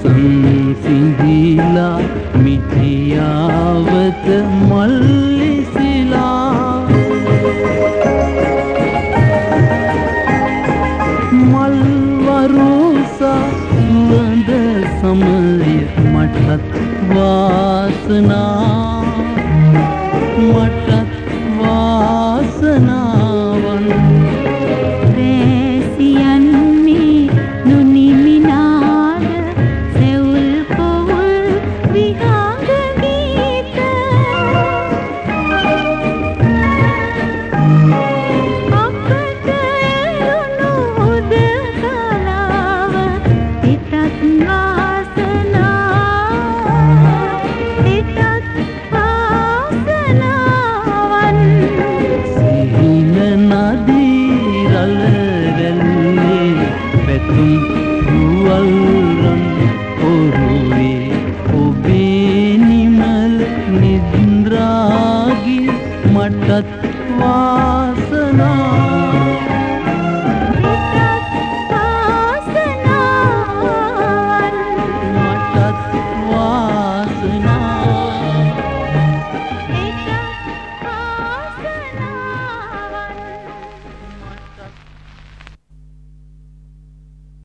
සංසිහිලා මිටියාවත මල්ලිසිලා. මල්වරෝසා සුවඳ සමය මටත් වාසනා. මට तत्वासना